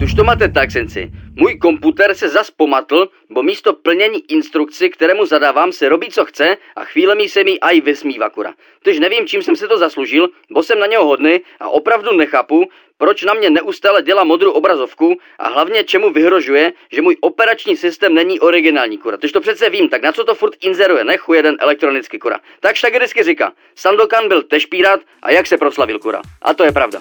Tuž to máte tak, senci. Můj komputer se zas pomatl, bo místo plnění instrukci, kterému zadávám, se robí co chce a chvílemi se mi aj vysmívá kura. Tož nevím, čím jsem se to zaslužil, bo jsem na něho hodný a opravdu nechápu, proč na mě neustále dělá modrou obrazovku a hlavně čemu vyhrožuje, že můj operační systém není originální kura. Tož to přece vím, tak na co to furt inzeruje, nechu jeden elektronický kura. Tak vždycky říká, Sandokan byl tež a jak se proslavil kura. A to je pravda.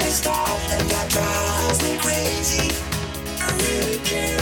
can't stop and that drives me crazy. I really can't.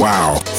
Wow.